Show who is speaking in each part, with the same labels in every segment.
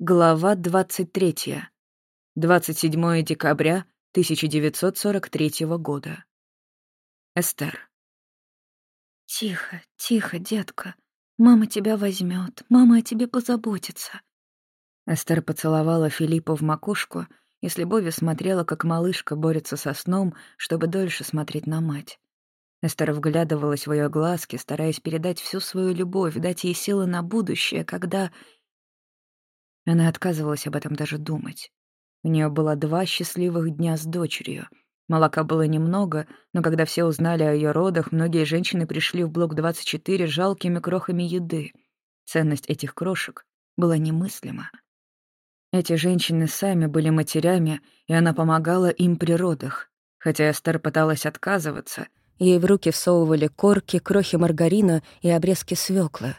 Speaker 1: Глава 23. 27 декабря 1943 года. Эстер.
Speaker 2: «Тихо, тихо, детка. Мама тебя возьмет, мама о тебе позаботится».
Speaker 1: Эстер поцеловала Филиппа в макушку и с любовью смотрела, как малышка борется со сном, чтобы дольше смотреть на мать. Эстер вглядывалась в ее глазки, стараясь передать всю свою любовь, дать ей силы на будущее, когда она отказывалась об этом даже думать. У нее было два счастливых дня с дочерью. Молока было немного, но когда все узнали о ее родах, многие женщины пришли в блок 24 жалкими крохами еды. Ценность этих крошек была немыслима. Эти женщины сами были матерями, и она помогала им при родах. Хотя Эстер пыталась отказываться, ей в руки всовывали корки, крохи маргарина и обрезки свекла.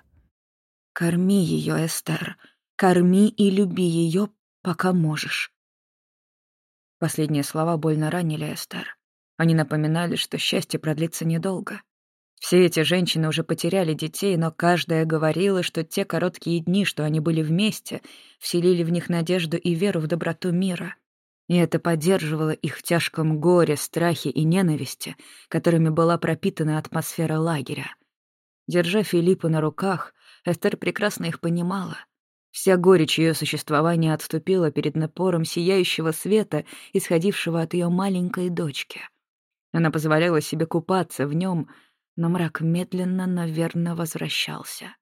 Speaker 1: «Корми ее, Эстер», Корми и люби ее, пока можешь. Последние слова больно ранили Эстер. Они напоминали, что счастье продлится недолго. Все эти женщины уже потеряли детей, но каждая говорила, что те короткие дни, что они были вместе, вселили в них надежду и веру в доброту мира. И это поддерживало их в тяжком горе, страхе и ненависти, которыми была пропитана атмосфера лагеря. Держа Филиппа на руках, Эстер прекрасно их понимала. Вся горечь ее существования отступила перед напором сияющего света, исходившего от ее маленькой дочки. Она позволяла себе купаться в нем, но мрак медленно, но верно возвращался.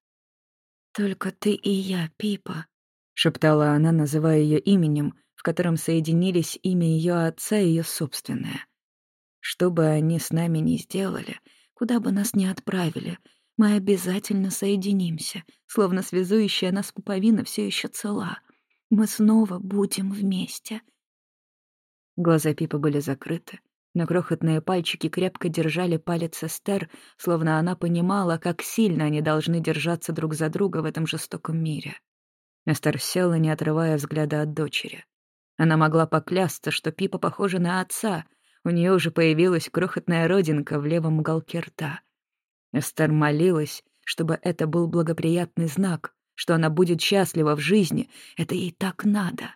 Speaker 2: «Только ты и я, Пипа», —
Speaker 1: шептала она, называя ее именем, в котором соединились имя ее отца и ее собственное. «Что бы они с нами ни сделали, куда бы нас ни отправили, мы обязательно соединимся, словно связующая нас пуповина все еще цела. Мы снова будем вместе. Глаза Пипа были закрыты, но крохотные пальчики крепко держали палец Эстер, словно она понимала, как сильно они должны держаться друг за друга в этом жестоком мире. Эстер села, не отрывая взгляда от дочери. Она могла поклясться, что Пипа похожа на отца, у нее уже появилась крохотная родинка в левом уголке рта — Эстер молилась, чтобы это был благоприятный знак, что она будет счастлива в жизни. Это ей так надо.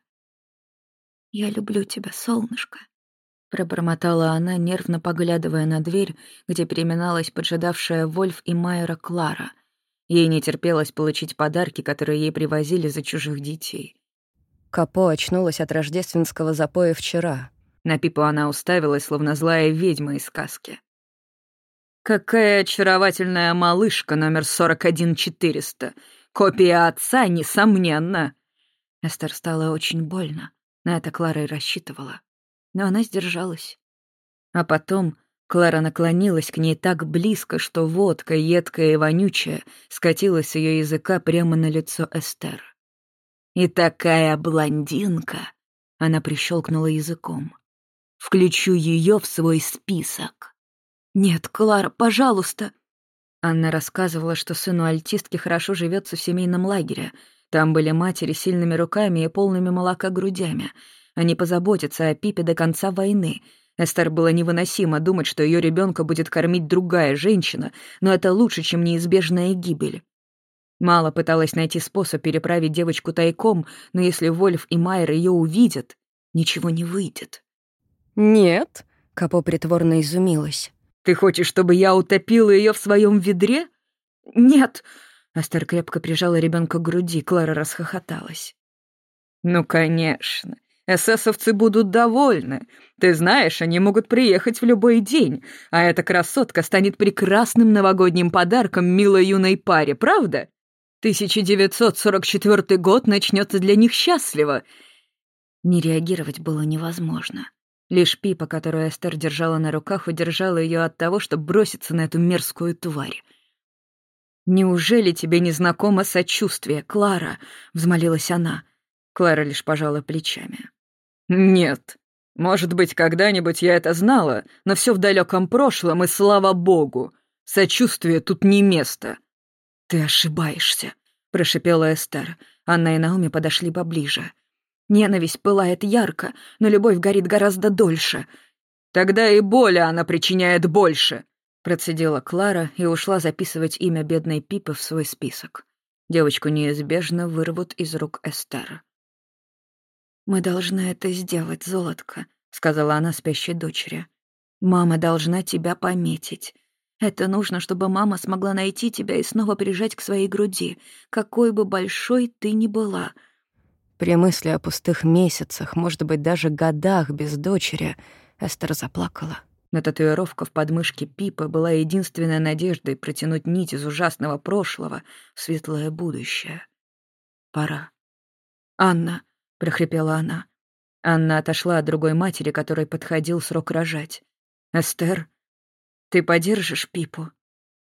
Speaker 2: «Я люблю тебя, солнышко», —
Speaker 1: пробормотала она, нервно поглядывая на дверь, где переминалась поджидавшая Вольф и Майера Клара. Ей не терпелось получить подарки, которые ей привозили за чужих детей. Капо очнулась от рождественского запоя вчера. На Пипу она уставилась, словно злая ведьма из сказки. Какая очаровательная малышка номер 41400. Копия отца, несомненно. Эстер стало очень больно. На это Клара и рассчитывала. Но она сдержалась. А потом Клара наклонилась к ней так близко, что водка, едкая и вонючая, скатилась с ее языка прямо на лицо Эстер. «И такая блондинка!» — она прищелкнула языком. «Включу ее в свой список». «Нет, Клара, пожалуйста!» Анна рассказывала, что сыну альтистки хорошо живется в семейном лагере. Там были матери с сильными руками и полными молока грудями. Они позаботятся о Пипе до конца войны. Эстер было невыносимо думать, что ее ребенка будет кормить другая женщина, но это лучше, чем неизбежная гибель. Мало пыталась найти способ переправить девочку тайком, но если Вольф и Майер ее увидят, ничего не выйдет. «Нет», — Капо притворно изумилась. Ты хочешь, чтобы я утопила ее в своем ведре? Нет. Астер крепко прижала ребенка к груди, Клара расхохоталась. Ну, конечно. Эсэсовцы будут довольны. Ты знаешь, они могут приехать в любой день, а эта красотка станет прекрасным новогодним подарком милой юной паре, правда? 1944 год начнется для них счастливо. Не реагировать было невозможно. Лишь Пипа, которую Эстер держала на руках, удержала ее от того, чтобы броситься на эту мерзкую тварь. «Неужели тебе не знакомо сочувствие, Клара?» — взмолилась она. Клара лишь пожала плечами. «Нет. Может быть, когда-нибудь я это знала, но все в далеком прошлом, и слава богу. Сочувствие тут не место». «Ты ошибаешься», — прошипела Эстер. Анна и Наоми подошли поближе. Ненависть пылает ярко, но любовь горит гораздо дольше. Тогда и боли она причиняет больше, процедила Клара и ушла записывать имя бедной Пипы в свой список. Девочку неизбежно вырвут из рук Эстера.
Speaker 2: «Мы должны это сделать, золотко», — сказала она спящей дочери. «Мама должна тебя пометить. Это нужно, чтобы мама смогла найти тебя и снова прижать к своей груди, какой бы большой ты ни была».
Speaker 1: При мысли о пустых месяцах, может быть, даже годах без дочери, Эстер заплакала. Но татуировка в подмышке Пипы была единственной надеждой протянуть нить из ужасного прошлого в светлое будущее. «Пора». «Анна», — прохрипела она. Анна отошла от другой матери, которой подходил срок рожать. «Эстер, ты подержишь Пипу?»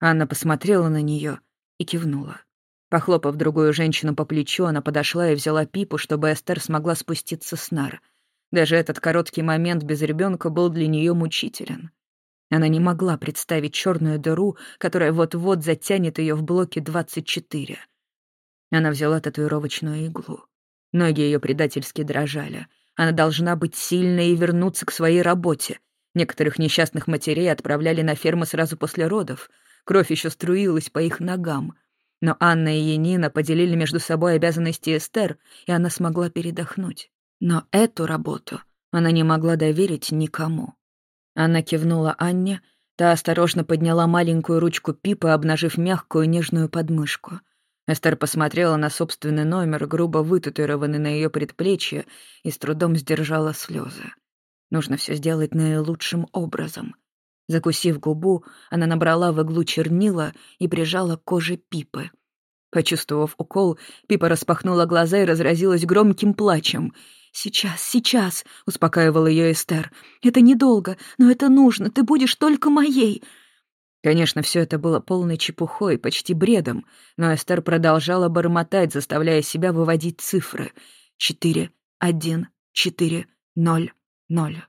Speaker 1: Анна посмотрела на нее и кивнула. Похлопав другую женщину по плечу, она подошла и взяла Пипу, чтобы Эстер смогла спуститься с нар. Даже этот короткий момент без ребенка был для нее мучителен. Она не могла представить черную дыру, которая вот-вот затянет ее в блоке 24. Она взяла татуировочную иглу. Ноги ее предательски дрожали. Она должна быть сильной и вернуться к своей работе. Некоторых несчастных матерей отправляли на ферму сразу после родов. Кровь еще струилась по их ногам. Но Анна и Янина поделили между собой обязанности Эстер, и она смогла передохнуть. Но эту работу она не могла доверить никому. Она кивнула Анне, та осторожно подняла маленькую ручку Пипы, обнажив мягкую нежную подмышку. Эстер посмотрела на собственный номер, грубо вытатуированный на ее предплечье, и с трудом сдержала слезы. Нужно все сделать наилучшим образом. Закусив губу, она набрала в иглу чернила и прижала к коже Пипы. Почувствовав укол, Пипа распахнула глаза и разразилась громким плачем. «Сейчас, сейчас», — успокаивала ее Эстер. «Это недолго, но это нужно, ты будешь только моей». Конечно, все это было полной чепухой, почти бредом, но Эстер продолжала бормотать, заставляя себя выводить цифры. Четыре, один, четыре, ноль, ноль.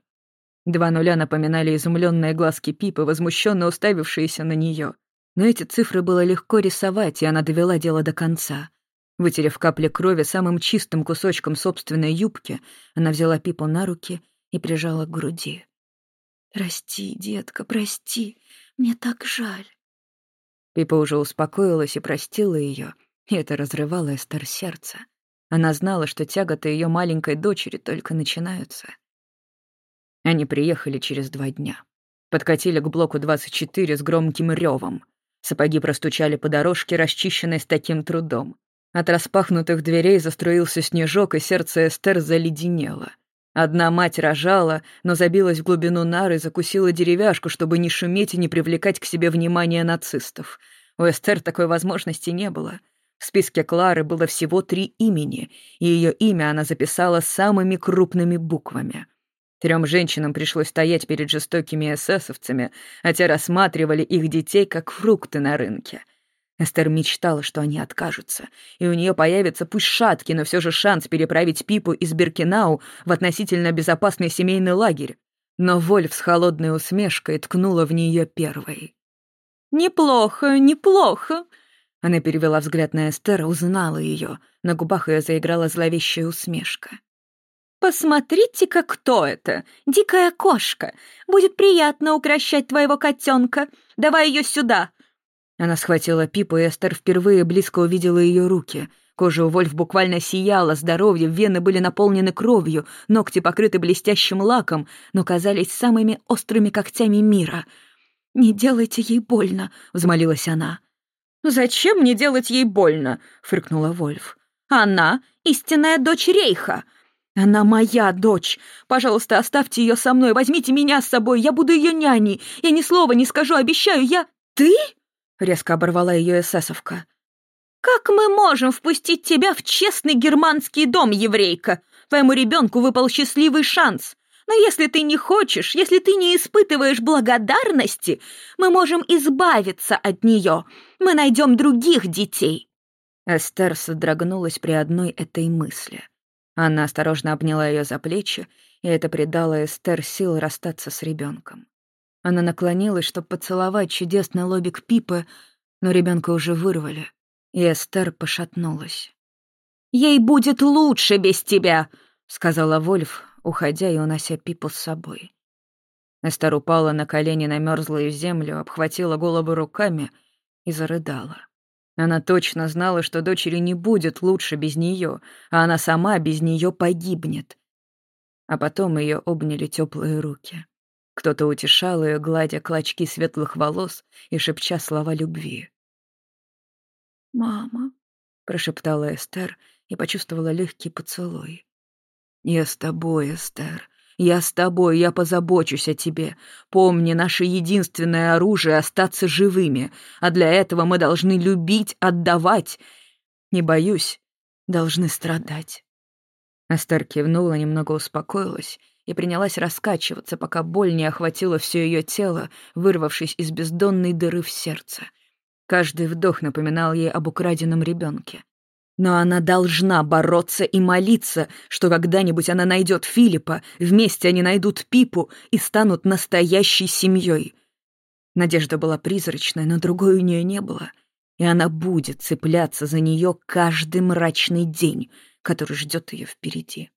Speaker 1: Два нуля напоминали изумленные глазки Пипы, возмущенно уставившиеся на нее. Но эти цифры было легко рисовать, и она довела дело до конца. Вытерев капли крови самым чистым кусочком собственной юбки, она взяла Пипу на руки и прижала к груди. «Прости, детка, прости. Мне так жаль». Пипа уже успокоилась и простила ее, и это разрывало Эстер сердце. Она знала, что тяготы ее маленькой дочери только начинаются. Они приехали через два дня. Подкатили к блоку 24 с громким ревом. Сапоги простучали по дорожке, расчищенной с таким трудом. От распахнутых дверей заструился снежок, и сердце Эстер заледенело. Одна мать рожала, но забилась в глубину нары и закусила деревяшку, чтобы не шуметь и не привлекать к себе внимание нацистов. У Эстер такой возможности не было. В списке Клары было всего три имени, и ее имя она записала самыми крупными буквами. Трем женщинам пришлось стоять перед жестокими эсэсовцами, а те рассматривали их детей как фрукты на рынке. Эстер мечтала, что они откажутся, и у нее появится пусть шаткий, но все же шанс переправить Пипу из Беркинау в относительно безопасный семейный лагерь. Но Вольф с холодной усмешкой ткнула в нее первой. «Неплохо, неплохо!» Она перевела взгляд на Эстер, узнала ее. На губах ее заиграла зловещая усмешка. «Посмотрите-ка, кто это! Дикая кошка! Будет приятно укращать твоего котенка! Давай ее сюда! Она схватила Пипу, и Эстер впервые близко увидела ее руки. Кожа у Вольф буквально сияла, здоровье, вены были наполнены кровью, ногти покрыты блестящим лаком, но казались самыми острыми когтями мира. «Не делайте ей больно», — взмолилась она. «Зачем мне делать ей больно?» — фыркнула Вольф. «Она — истинная дочь Рейха!» «Она моя дочь! Пожалуйста, оставьте ее со мной, возьмите меня с собой, я буду ее няней. Я ни слова не скажу, обещаю, я...» «Ты?» — резко оборвала ее эсэсовка. «Как мы можем впустить тебя в честный германский дом, еврейка? Твоему ребенку выпал счастливый шанс. Но если ты не хочешь, если ты не испытываешь благодарности, мы можем избавиться от нее. Мы найдем других детей». Эстер содрогнулась при одной этой мысли. Она осторожно обняла ее за плечи, и это придало Эстер сил расстаться с ребенком. Она наклонилась, чтобы поцеловать чудесный лобик Пипы, но ребенка уже вырвали, и Эстер пошатнулась. «Ей будет лучше без тебя!» — сказала Вольф, уходя и унося Пипу с собой. Эстер упала на колени на мерзлую землю, обхватила голову руками и зарыдала. Она точно знала, что дочери не будет лучше без нее, а она сама без нее погибнет. А потом ее обняли теплые руки. Кто-то утешал ее, гладя клочки светлых волос и шепча слова любви.
Speaker 2: «Мама», — прошептала Эстер и почувствовала легкий поцелуй.
Speaker 1: «Я с тобой, Эстер. Я с тобой, я позабочусь о тебе. Помни, наше единственное оружие — остаться живыми, а для этого мы должны любить, отдавать. Не боюсь, должны страдать». Эстер кивнула, немного успокоилась и принялась раскачиваться, пока боль не охватила все ее тело, вырвавшись из бездонной дыры в сердце. Каждый вдох напоминал ей об украденном ребенке. Но она должна бороться и молиться, что когда-нибудь она найдет Филиппа, вместе они найдут Пипу и станут настоящей семьей. Надежда была призрачная, но другой у нее не было. И она будет цепляться за нее каждый мрачный день, который ждет ее впереди.